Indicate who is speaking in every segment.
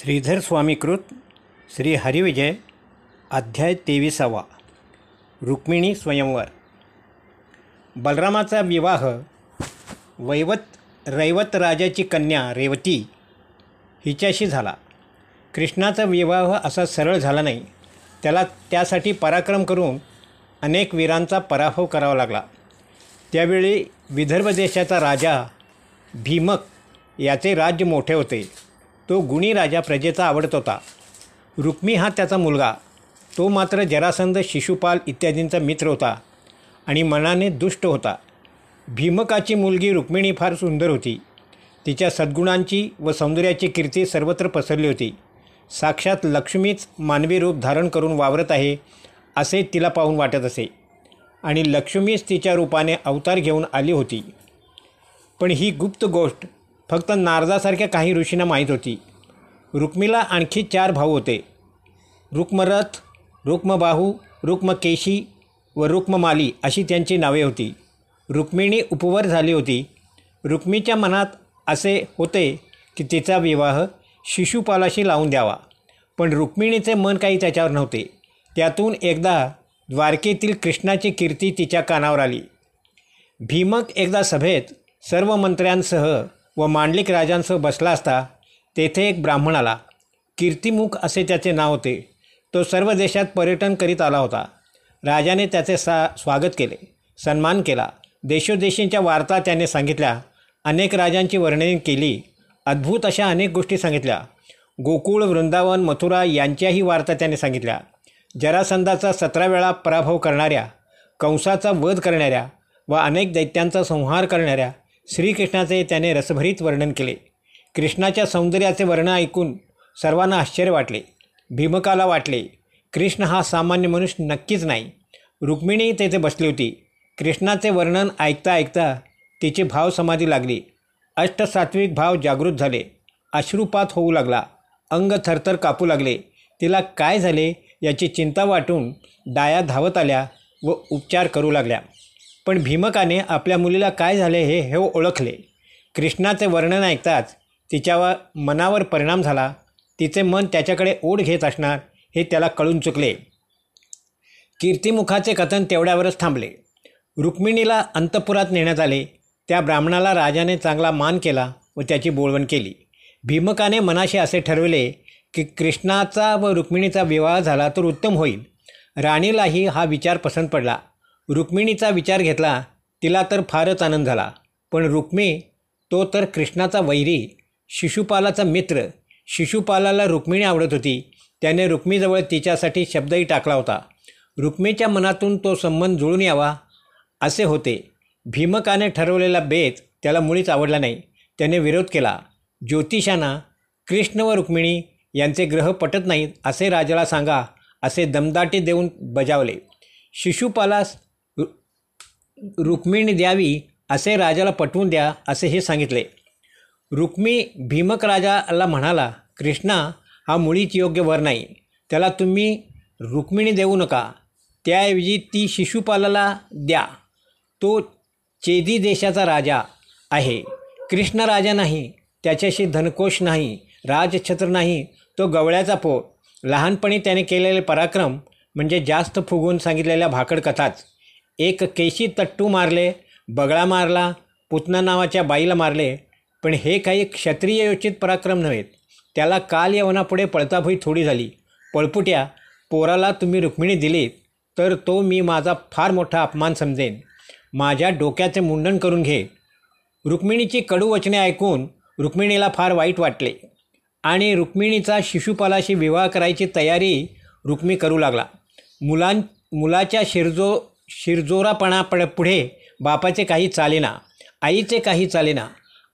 Speaker 1: श्रीधर स्वामीकृत श्री हरिविजय अध्याय तेविसावा. रुक्मिणी स्वयंवर. बलरामाचा विवाह वैवत रैवत राजाची कन्या रेवती हिच्याशी झाला. कृष्णाचा विवाह असा सरळ झाला नाही. त्याला त्यासाठी पराक्रम करून अनेक वीरांचा पराभव करावा लागला. त्यावेळी विदर्भ देशाचा राजा भीमक याचे राज्य मोठे होते. तो गुणी राजा प्रजेचा आवडत होता. रुक्मी हा त्याचा मुलगा. तो मात्र जरासंध शिशुपाल इत्यादींचा मित्र होता आणि मनाने दुष्ट होता. भीमकाची मुलगी रुक्मिणी फार सुंदर होती. तिच्या सद्गुणांची व सौंदर्याची कीर्ती सर्वत्र पसरली होती. साक्षात लक्ष्मीच मानवी रूप धारण करून वावरत आहे असे तिला पाहून वाटत असे. आणि लक्ष्मीच तिच्या रूपाने अवतार घेऊन आली होती. पण ही गुप्त गोष्ट फक्त नारदासारख्या काही ऋषींना माहीत होती. रुक्मीला आणखी चार भाऊ होते. रुक्मरथ रुक्मबाहू रुक्मकेशी व रुक्ममाली अशी त्यांची नावे होती. रुक्मिणी उपवर झाली होती. रुक्मीच्या मनात असे होते की तिचा विवाह शिशुपालाशी लावून द्यावा. पण रुक्मिणीचे मन काही त्याच्यावर नव्हते. त्यातून एकदा द्वारकेतील कृष्णाची कीर्ती तिच्या कानावर आली. भीमक एकदा सभेत सर्व मंत्र्यांसह व मांडलिक राजांसह बसला असता तेथे एक ब्राह्मण आला. कीर्तिमुख असे त्याचे नाव होते. तो सर्व देशात पर्यटन करीत आला होता. राजाने त्याचे सा स्वागत केले सन्मान केला. देशोदेशींच्या वार्ता त्याने सांगितल्या. अनेक राजांची वर्णने केली. अद्भुत अशा अनेक गोष्टी सांगितल्या. गोकुळ वृंदावन मथुरा यांच्याही वार्ता त्याने सांगितल्या. जरासंधाचा सतरा वेळा पराभव करणाऱ्या कंसाचा वध करणाऱ्या व अनेक दैत्यांचा संहार करणाऱ्या श्रीकृष्णाचे त्याने रसभरीत वर्णन केले. कृष्णाच्या सौंदर्याचे वर्णन ऐकून सर्वांना आश्चर्य वाटले. भीमकाला वाटले कृष्ण हा सामान्य मनुष्य नक्कीच नाही रुक्मिणी तेथे बसली होती. कृष्णाचे वर्णन ऐकता ऐकता तिचे भाव समाधी लागली. अष्टसात्विक भाव जागृत झाले. अश्रुपात होऊ लागला. अंग थरथर कापू लागले. तिला काय झाले याची चिंता वाटून डाया धावत आल्या व उपचार करू लागल्या. पण भीमकाने आपल्या मुलीला काय झाले हे हे ओळखले. कृष्णाचे वर्णन ऐकताच तिच्यावर मनावर परिणाम झाला. तिचे मन त्याच्याकडे ओढ घेत असणार हे त्याला कळून चुकले. कीर्तिमुखाचे कथन तेवढ्यावरच थांबले. रुक्मिणीला अंतपुरात नेण्यात आले. त्या ब्राह्मणाला राजाने चांगला मान केला व त्याची बोळवण केली. भीमकाने मनाशी असे ठरविले की कृष्णाचा व रुक्मिणीचा विवाह झाला तर उत्तम होईल. राणीलाही हा विचार पसंत पडला. रुक्मिणीचा विचार घेतला तिला तर फारच आनंद झाला. पण रुक्मी तो तर कृष्णाचा वैरी शिशुपालाचा मित्र. शिशुपालाला रुक्मिणी आवडत होती. त्याने रुक्मीजवळ तिच्यासाठी शब्दही टाकला होता. रुक्मीच्या मनातून तो संबंध जुळून यावा असे होते. भीमकाने ठरवलेला बेत त्याला मुळीच आवडला नाही. त्याने विरोध केला. ज्योतिषांना कृष्ण व रुक्मिणी यांचे ग्रह पटत नाहीत असे राजाला सांगा असे दमदाटी देऊन बजावले. शिशुपालास रुक्मिणी द्यावी असे राजाला पटवून द्या असे हे सांगितले. रुक्मी भीमक राजाला म्हणाला कृष्णा हा मुळीच योग्य वर नाही. त्याला तुम्ही रुक्मिणी देऊ नका. त्याऐवजी ती शिशुपालाला द्या. तो चेदी देशाचा राजा आहे. कृष्ण राजा नाही त्याच्याशी धनकोश नाही राजछत्र नाही तो गवळ्याचा पोट लहानपणी त्याने केलेले पराक्रम म्हणजे जास्त फुगून सांगितलेल्या भाकड कथाच. एक केशी तट्टू मारले बगळा मारला पुतना नावाच्या बाईला मारले. पण हे काही क्षत्रिय योचित पराक्रम नव्हेत त्याला काल यवनापुढे पळताभुई थोडी झाली. पळपुट्या पोराला तुम्ही रुक्मिणी दिलीत तर तो मी माझा फार मोठा अपमान समजेन. माझ्या डोक्याचे मुंडन करून घे. रुक्मिणीची कडू वचने ऐकून रुक्मिणीला फार वाईट वाटले. आणि रुक्मिणीचा शिशुपालाशी विवाह करायची तयारी रुक्मी करू लागला. मुलां मुलाच्या शिरजो शिरजोरापणापड पुढे बापाचे काही चालेना आईचे काही चालेना.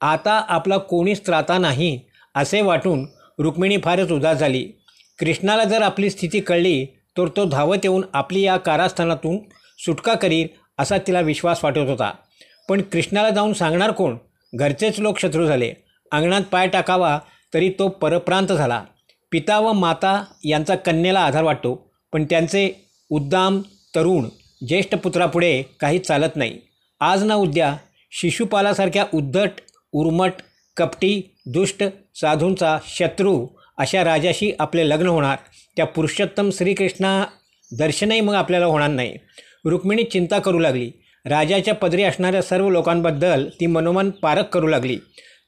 Speaker 1: आता आपला कोणीच त्राता नाही असे वाटून रुक्मिणी फारच उदास झाली. कृष्णाला जर आपली स्थिती कळली तर तो धावत येऊन आपली या कारास्थानातून सुटका करील असा तिला विश्वास वाटत होता. पण कृष्णाला जाऊन सांगणार कोण? घरचेच लोक शत्रू झाले. अंगणात पाय टाकावा तरी तो परप्रांत झाला. पिता व माता यांचा कन्येला आधार वाटतो पण त्यांचे उद्दाम तरुण ज्येष्ठ पुत्रापुढे काही चालत नाही. आज ना उद्या शिशुपालासारख्या उद्धट उर्मट कपटी दुष्ट साधूंचा शत्रू अशा राजाशी आपले लग्न होणार. त्या पुरुषोत्तम श्रीकृष्णा दर्शनही मग आपल्याला होणार नाही. रुक्मिणी चिंता करू लागली. राजाच्या पदरी असणाऱ्या सर्व लोकांबद्दल ती मनोमन पारख करू लागली.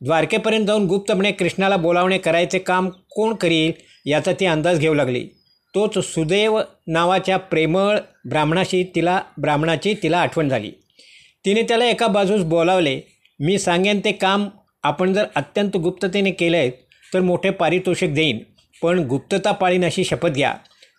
Speaker 1: द्वारकेपर्यंत जाऊन गुप्तपणे कृष्णाला बोलावणे करायचे काम कोण करील याचा ती अंदाज घेऊ लागली. तोच सुदैव नावाच्या प्रेमळ ब्राह्मणाशी तिला ब्राह्मणाची तिला आठवण झाली. तिने त्याला एका बाजूस बोलावले मी सांगेन ते काम आपण जर अत्यंत गुप्ततेने केले तर मोठे पारितोषिक देईन. पण गुप्तता पाळीन अशी शपथ घ्या.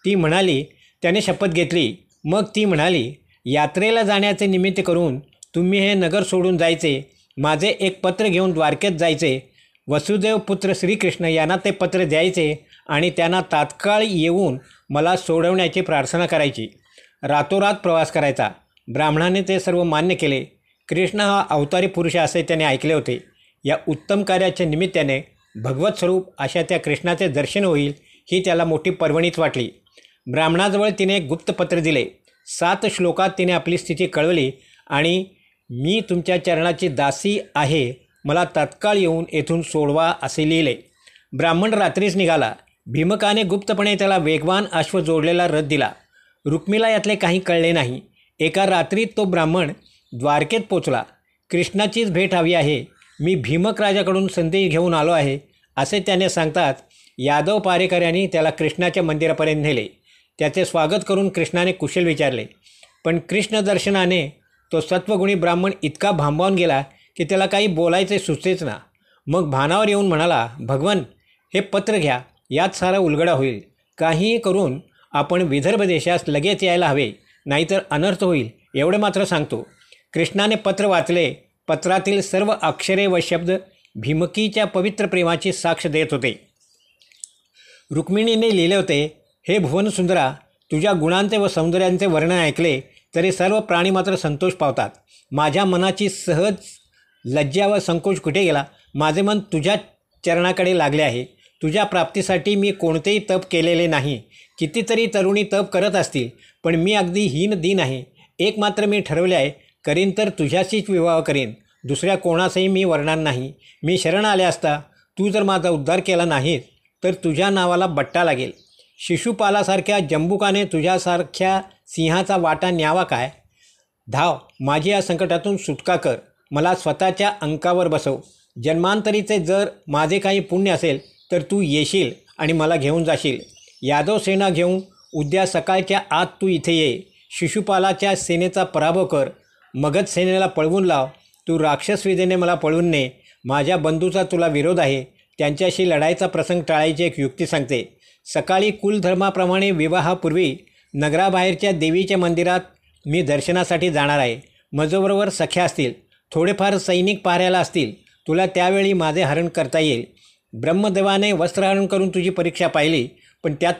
Speaker 1: ती म्हणाली त्याने शपथ घेतली. मग ती म्हणाली यात्रेला जाण्याचे निमित्त करून तुम्ही हे नगर सोडून जायचे. माझे एक पत्र घेऊन द्वारकेत जायचे. वसुदेव पुत्र श्रीकृष्ण यांना ते पत्र द्यायचे. आणि त्यांना तात्काळ येऊन मला सोडवण्याची प्रार्थना करायची. रातोरात प्रवास करायचा. ब्राह्मणाने ते सर्व मान्य केले. कृष्ण हा अवतारी पुरुष असे त्याने ऐकले होते. या उत्तम कार्याच्या निमित्ताने भगवत स्वरूप अशा त्या कृष्णाचे दर्शन होईल ही त्याला मोठी पर्वणीच वाटली. ब्राह्मणाजवळ तिने गुप्तपत्र दिले. सात श्लोकात तिने आपली स्थिती कळवली आणि मी तुमच्या चरणाची दासी आहे मला तात्काळ येऊन येथून सोडवा असे लिहिले. ब्राह्मण रात्रीच निघाला. भीमकाने गुप्तपणे त्याला वेगवान अश्व जोडलेला रथ दिला. रुक्मिला यातले काही कळले नाही. एका रात्रीत तो ब्राह्मण द्वारकेत पोचला. कृष्णाचीच भेट हवी आहे. मी भीमक राजाकडून संदेश घेऊन आलो आहे असे त्याने सांगतात. यादव पारेकर यांनी त्याला कृष्णाच्या मंदिरापर्यंत नेले. त्याचे स्वागत करून कृष्णाने कुशल विचारले. पण कृष्ण दर्शनाने तो सत्वगुणी ब्राह्मण इतका भांबावून गेला की त्याला काही बोलायचे सुचतेच ना. मग भानावर येऊन म्हणाला भगवन हे पत्र घ्या. यात सारा उलगडा होईल. काहीही करून आपण विदर्भ देशास लगेच यायला हवे नाहीतर अनर्थ होईल एवढं मात्र सांगतो. कृष्णाने पत्र वाचले पत्रातील सर्व अक्षरे व शब्द भीमकीच्या पवित्र प्रेमाची साक्ष देत होते. रुक्मिणीने लिहिले होते हे भुवनसुंदरा तुझ्या गुणांचे व सौंदर्यांचे वर्णन ऐकले तरी सर्व प्राणी मात्र संतोष पावतात. माझ्या मनाची सहज लज्जा व संकोच कुठे गेला? माझे मन तुझ्या चरणाकडे लागले आहे. तुझ्या प्राप्तीसाठी मी कोणतेही तप केलेले नाही. कितीतरी तरुणी तप करत असतील पण मी अगदी हीन दिन आहे. एक मात्र मी ठरवले आहे करीन तर तुझ्याशीच विवाह करीन. दुसऱ्या कोणासही मी वर्णार नाही. मी शरण आले असता तू जर माझा उद्धार केला नाहीस तर तुझ्या नावाला बट्टा लागेल. शिशुपालासारख्या जंबुकाने तुझ्यासारख्या सिंहाचा वाटा न्यावा काय? धाव माझी या संकटातून सुटका कर. मला स्वतःच्या अंकावर बसव. जन्मांतरीचे जर माझे काही पुण्य असेल तर तू येशील आणि मला घेऊन जाशील. यादव सेना घेऊन उद्या सकाळच्या आत तू इथे ये. शिशुपालाच्या सेनेचा पराभव कर. मगध सेनेला पळवून लाव. तू राक्षस विधेने मला पळवून ने. माझ्या बंधूचा तुला विरोध आहे. त्यांच्याशी लढाईचा प्रसंग टाळायची एक युक्ती सांगते. सकाळी कुलधर्माप्रमाणे विवाहापूर्वी नगराबाहेरच्या देवीच्या मंदिरात मी दर्शनासाठी जाणार आहे. माझ्याबरोबर सख्या असतील. थोडेफार सैनिक पाहायला असतील. तुला त्यावेळी माझे हरण करता येईल. ब्रह्मदेवाने वस्त्रहरण करून तुझी परीक्षा पाहिली पण त्यात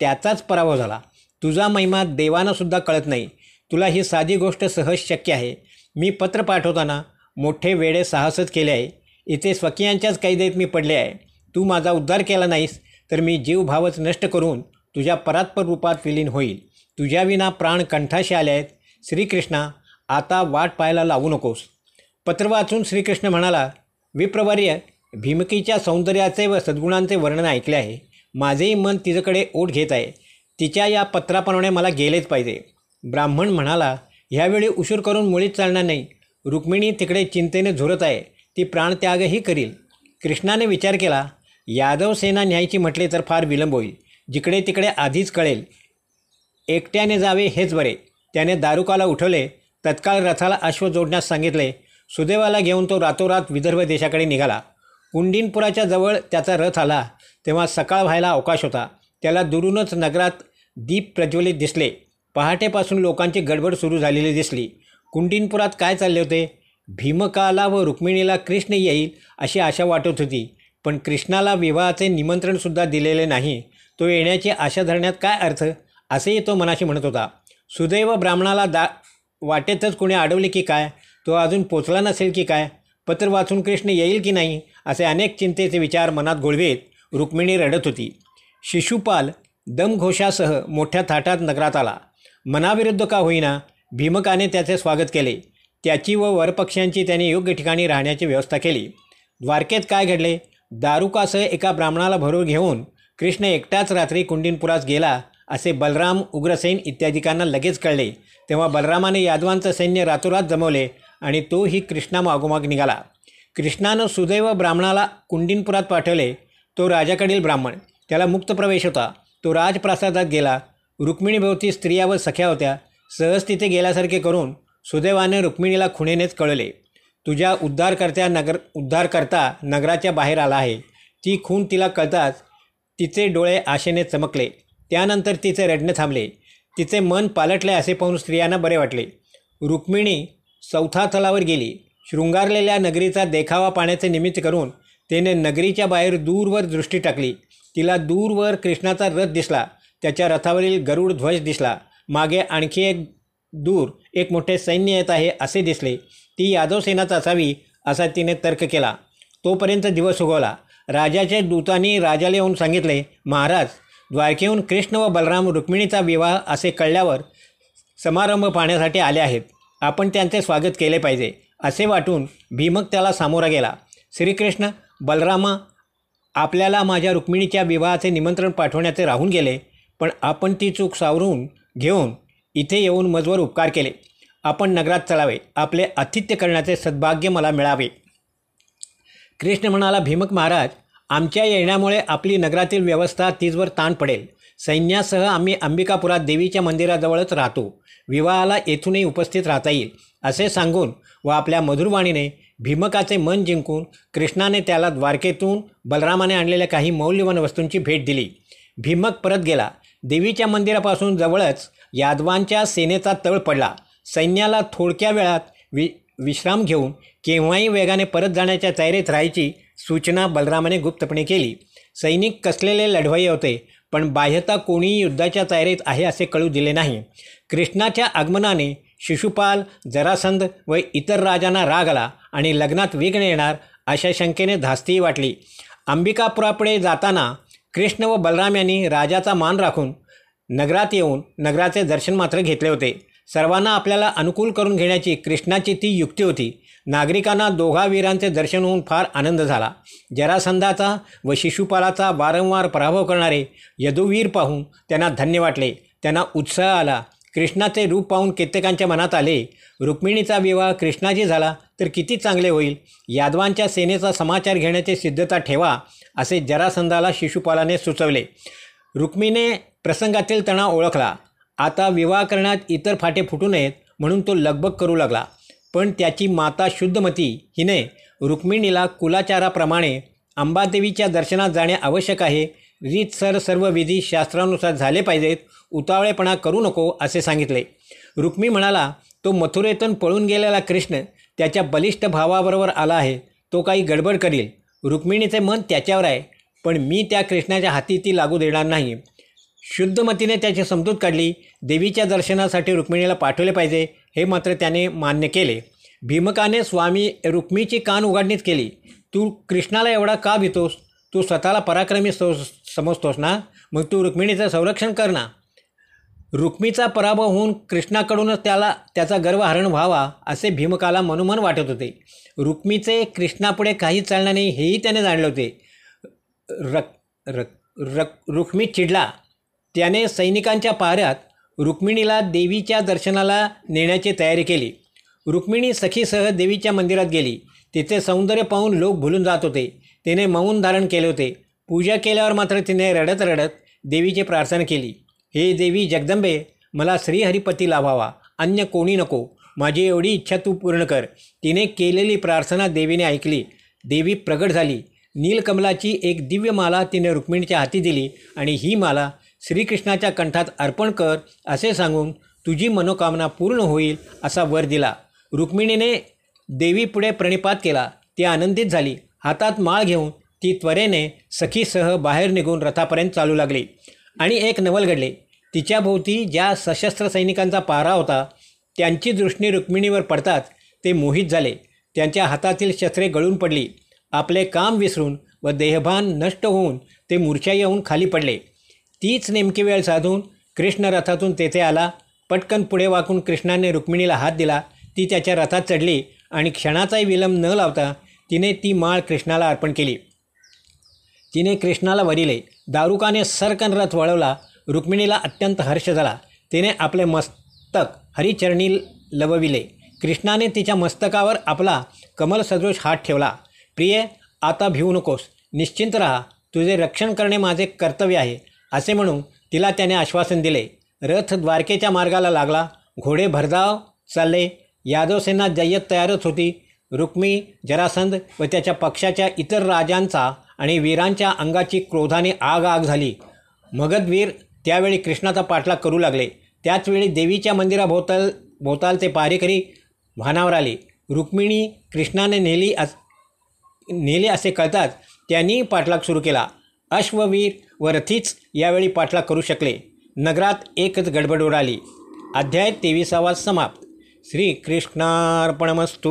Speaker 1: त्याचाच पराभव झाला. तुझा महिमा देवानासुद्धा कळत नाही. तुला ही साधी गोष्ट सहज शक्य आहे. मी पत्र पाठवताना मोठे वेडे साहसच केले आहे. इथे स्वकीयांच्याच कैदेत मी पडले आहे. तू माझा उद्धार केला नाहीस तर मी जीवभावच नष्ट करून तुझ्या परात्पर रूपात विलीन होईल. तुझ्याविना प्राण कंठाशी आले आहेत. श्रीकृष्णा आता वाट पाहायला लावू नकोस. पत्र वाचून श्रीकृष्ण म्हणाला विप्रवर्य भीमकीच्या सौंदर्याचे व सद्गुणांचे वर्णन ऐकले आहे. माझेही मन तिच्याकडे ओढ घेत आहे. तिच्या या पत्राप्रमाणे मला गेलेच पाहिजे. ब्राह्मण म्हणाला ह्यावेळी उशीर करून मुळीच चालणार नाही. रुक्मिणी तिकडे चिंतेने झुरत आहे. ती प्राणत्यागही करील. कृष्णाने विचार केला यादव सेना न्यायची म्हटले तर फार विलंब होईल. जिकडे तिकडे आधीच कळेल. एकट्याने जावे हेच बरे. त्याने दारुकाला उठवले. तत्काळ रथाला अश्व जोडण्यास सांगितले. सुदैवाला घेऊन तो रातोरात विदर्भ देशाकडे निघाला. कुंडिनपुराच्या जवळ त्याचा रथ आला. तेव्हा सकाळ व्हायला अवकाश होता. त्याला दुरूनच नगरात दीप प्रज्वलित दिसले. पहाटेपासून लोकांची गडबड सुरू झालेली दिसली. कुंडिनपुरात काय चालले होते? भीमकाला व रुक्मिणीला कृष्ण येईल अशी आशा वाटत होती. पण कृष्णाला विवाहाचे निमंत्रणसुद्धा दिलेले नाही. तो येण्याची आशा धरण्यात काय अर्थ? असेही तो मनाशी म्हणत होता. सुदैव ब्राह्मणाला दा वाटेतच कोणी अडवले की काय? तो अजून पोचला नसेल की काय? पत्र वाचून कृष्ण येईल की नाही? असे अनेक चिंतेचे विचार मनात गोळवेत रुक्मिणी रडत होती. शिशुपाल दमघोषासह मोठ्या थाटात नगरात आला. मनाविरुद्ध का होईना भीमकाने त्याचे स्वागत केले. त्याची व वरपक्ष्यांची त्याने योग्य ठिकाणी राहण्याची व्यवस्था केली. द्वारकेत काय घडले? दारुकासह एका ब्राह्मणाला भरून घेऊन कृष्ण एकटाच रात्री कुंडीनपुरास गेला असे बलराम उग्रसेन इत्यादिकांना लगेच कळले. तेव्हा बलरामाने यादवांचं सैन्य रातोरात जमवले आणि तोही कृष्णा मागोमाग निघाला. कृष्णानं सुदैव ब्राह्मणाला कुंडिनपुरात पाठवले. तो राजाकडील ब्राह्मण. त्याला मुक्त प्रवेश होता. तो राजप्रासादात गेला. रुक्मिणीभोवती स्त्रिया व सख्या होत्या. सहज तिथे गेल्यासारखे करून सुदैवाने रुक्मिणीला खुणेनेच कळले. तुझ्या उद्धारकर्त्या नगर उद्धारकर्ता नगराच्या बाहेर आला आहे. ती खून तिला कळताच तिचे डोळे आशेने चमकले. त्यानंतर तिचे रडणे थांबले. तिचे मन पालटले असे पाहून स्त्रियांना बरे वाटले. रुक्मिणी चौथा थलावर गेली. शृंगारलेल्या नगरीचा देखावा पाण्याचे निमित्त करून तिने नगरीच्या बाहेर दूरवर दृष्टी टाकली. तिला दूरवर कृष्णाचा रथ दिसला. त्याच्या रथावरील गरुड ध्वज दिसला. मागे आणखी एक दूर एक मोठे सैन्य येत आहे असे दिसले. ती यादव सेनाच असावी असा तिने तर्क केला. तोपर्यंत दिवस उगवला. राजाच्या दूतांनी राजाला येऊन सांगितले महाराज द्वारकेहून कृष्ण व बलराम रुक्मिणीचा विवाह असे कळल्यावर समारंभ पाहण्यासाठी आले आहेत. आपण त्यांचे स्वागत केले पाहिजे. असे वाटून भीमक त्याला सामोरा गेला. श्रीकृष्ण बलरामा आपल्याला माझ्या रुक्मिणीच्या विवाहाचे निमंत्रण पाठवण्याचे राहून गेले पण आपण ती चूक सावरून घेऊन इथे येऊन मजवर उपकार केले. आपण नगरात चलावे आपले आतिथ्य करण्याचे सद्भाग्य मला मिळावे. कृष्ण म्हणाला भीमक महाराज आमच्या येण्यामुळे आपली नगरातील व्यवस्था तीजवर ताण पडेल. सैन्यासह आम्ही अंबिकापुरात देवीच्या मंदिराजवळच राहतो. विवाहाला येथूनही उपस्थित राहता येईल असे सांगून व आपल्या मधुरवाणीने भीमकाचे मन जिंकून कृष्णाने त्याला द्वारकेतून बलरामाने आणलेल्या काही मौल्यवान वस्तूंची भेट दिली. भीमक परत गेला. देवीच्या मंदिरापासून जवळच यादवांच्या सेनेचा तळ पडला. सैन्याला थोडक्या वेळात वि विश्राम घेऊन केव्हाही वेगाने परत जाण्याच्या तयारीत राहायची सूचना बलरामाने गुप्तपणे केली. सैनिक कसलेले लढवाई होते पण बाह्यता कोणीही युद्धाच्या तयारीत आहे असे कळू दिले नाही. कृष्णाच्या आगमनाने शिशुपाल जरासंध व इतर राजांना राग आला आणि लग्नात विघ्न येणार अशा शंकेने धास्तीही वाटली. अंबिकापुरापुढे जाताना कृष्ण व बलराम यांनी राजाचा मान राखून नगरात येऊन नगराचे दर्शन मात्र घेतले होते. सर्वांना आपल्याला अनुकूल करून घेण्याची कृष्णाची ती युक्ती होती. नागरिकांना दोघा वीरांचे दर्शन होऊन फार आनंद झाला. जरासंधाचा व शिशुपालाचा वारंवार पराभव करणारे यदुवीर पाहून त्यांना धन्य वाटले. त्यांना उत्साह आला. कृष्णाचे रूप पाहून कित्येकांच्या मनात आले रुक्मिणीचा विवाह कृष्णाची झाला तर किती चांगले होईल? यादवांच्या सेनेचा समाचार घेण्याची सिद्धता ठेवा असे जरासंधाला शिशुपालाने सुचवले. रुक्मिणीने प्रसंगातील तणाव ओळखला. आता विवाह करण्यात इतर फाटे फुटू नयेत म्हणून तो लगबग करू लागला. पण त्याची माता शुद्धमती हिने रुक्मिणीला कुलाचाराप्रमाणे अंबादेवीच्या दर्शनात जाणे आवश्यक आहे रीतसर सर्व विधी शास्त्रानुसार झाले पाहिजेत उतावळेपणा करू नको असे सांगितले. रुक्मी म्हणाला तो मथुरेतून पळून गेलेला कृष्ण त्याच्या बलिष्ठ भावाबरोबर आला आहे तो काही गडबड करील. रुक्मिणीचे मन त्याच्यावर आहे पण मी त्या कृष्णाच्या हाती ती लागू देणार नाही. शुद्धमतीने त्याची समजूत काढली देवीच्या दर्शनासाठी रुक्मिणीला पाठवले पाहिजे हे मात्र त्याने मान्य केले. भीमकाने स्वामी रुक्मीची कान उघडणीच केली तू कृष्णाला एवढा का भितोस? तू स्वतःला पराक्रमी सो समजतोस ना? मग तू रुक्मिणीचं संरक्षण कर ना. रुक्मीचा पराभव होऊन कृष्णाकडूनच त्याला त्याचा गर्वहरण व्हावा असे भीमकाला मनोमन वाटत होते. रुक्मीचे कृष्णापुढे काहीच चालणार नाही हेही त्याने जाणले होते. रक रक रक रुक्मी चिडला. त्याने सैनिकांच्या पाऱ्यात रुक्मिणीला देवीच्या दर्शनाला नेण्याची तयारी केली. रुक्मिणी सखीसह देवीच्या मंदिरात गेली. तिचे सौंदर्य पाहून लोक भुलून जात होते. तिने मौन धारण केले होते. पूजा केल्यावर मात्र तिने रडत रडत देवीची प्रार्थना केली. हे देवी जगदंबे मला श्रीहरिपती लाभावा अन्य कोणी नको. माझी एवढी इच्छा तू पूर्ण कर. तिने केलेली प्रार्थना देवीने ऐकली. देवी प्रगट झाली. नीलकमलाची एक दिव्य माला तिने रुक्मिणीच्या हाती दिली आणि ही माला श्रीकृष्णाच्या कंठात अर्पण कर असे सांगून तुझी मनोकामना पूर्ण होईल असा वर दिला. रुक्मिणीने देवीपुढे प्रणिपात केला. ती आनंदित झाली. हातात माळ घेऊन ती त्वरेने सखीसह बाहेर निघून रथापर्यंत चालू लागली. आणि एक नवल घडले. तिच्याभोवती ज्या सशस्त्र सैनिकांचा पारा होता त्यांची दृष्टी रुक्मिणीवर पडताच ते मोहित झाले. त्यांच्या हातातील शस्त्रे गळून पडली. आपले काम विसरून व देहभान नष्ट होऊन ते मूर्छा येऊन खाली पडले. तीच नेमकी वेळ साधून कृष्ण रथातून तेथे आला. पटकन पुढे वाकून कृष्णाने रुक्मिणीला हात दिला. ती त्याच्या रथात चढली आणि क्षणाचाही विलंब न लावता तिने ती माळ कृष्णाला अर्पण केली. तिने कृष्णाला वरिले. दारुकाने सरकन रथ वळवला. रुक्मिणीला अत्यंत हर्ष झाला. तिने आपले मस्तक हरिचरणी लवविले. कृष्णाने तिच्या मस्तकावर आपला कमल सदृश हात ठेवला. प्रिये आता भिवू नकोस. निश्चिंत राहा. तुझे रक्षण करणे माझे कर्तव्य आहे असे म्हणून तिला त्याने आश्वासन दिले. रथ द्वारकेच्या मार्गाला लागला. घोडे भरधाव चालले. यादवसेना जय्यत तयारच होती. रुक्मी जरासंध व त्याच्या पक्षाच्या इतर राजांचा आणि वीरांच्या अंगाची क्रोधाने आग आग झाली. मगधवीर त्यावेळी कृष्णाचा पाठलाग करू लागले. त्याचवेळी देवीच्या मंदिराभोवताल भोवतालचे पारेकरी भानावर आले. रुक्मिणी कृष्णाने नेली अस नेले असे कळताच त्यांनी पाठलाग सुरू केला. अश्ववीर व रथीच यावेळी पाठलाग करू शकले. नगरात एकच गडबड उडाली अध्याय तेविसावा समाप्त. श्रीकृष्णार्पणमस्तू.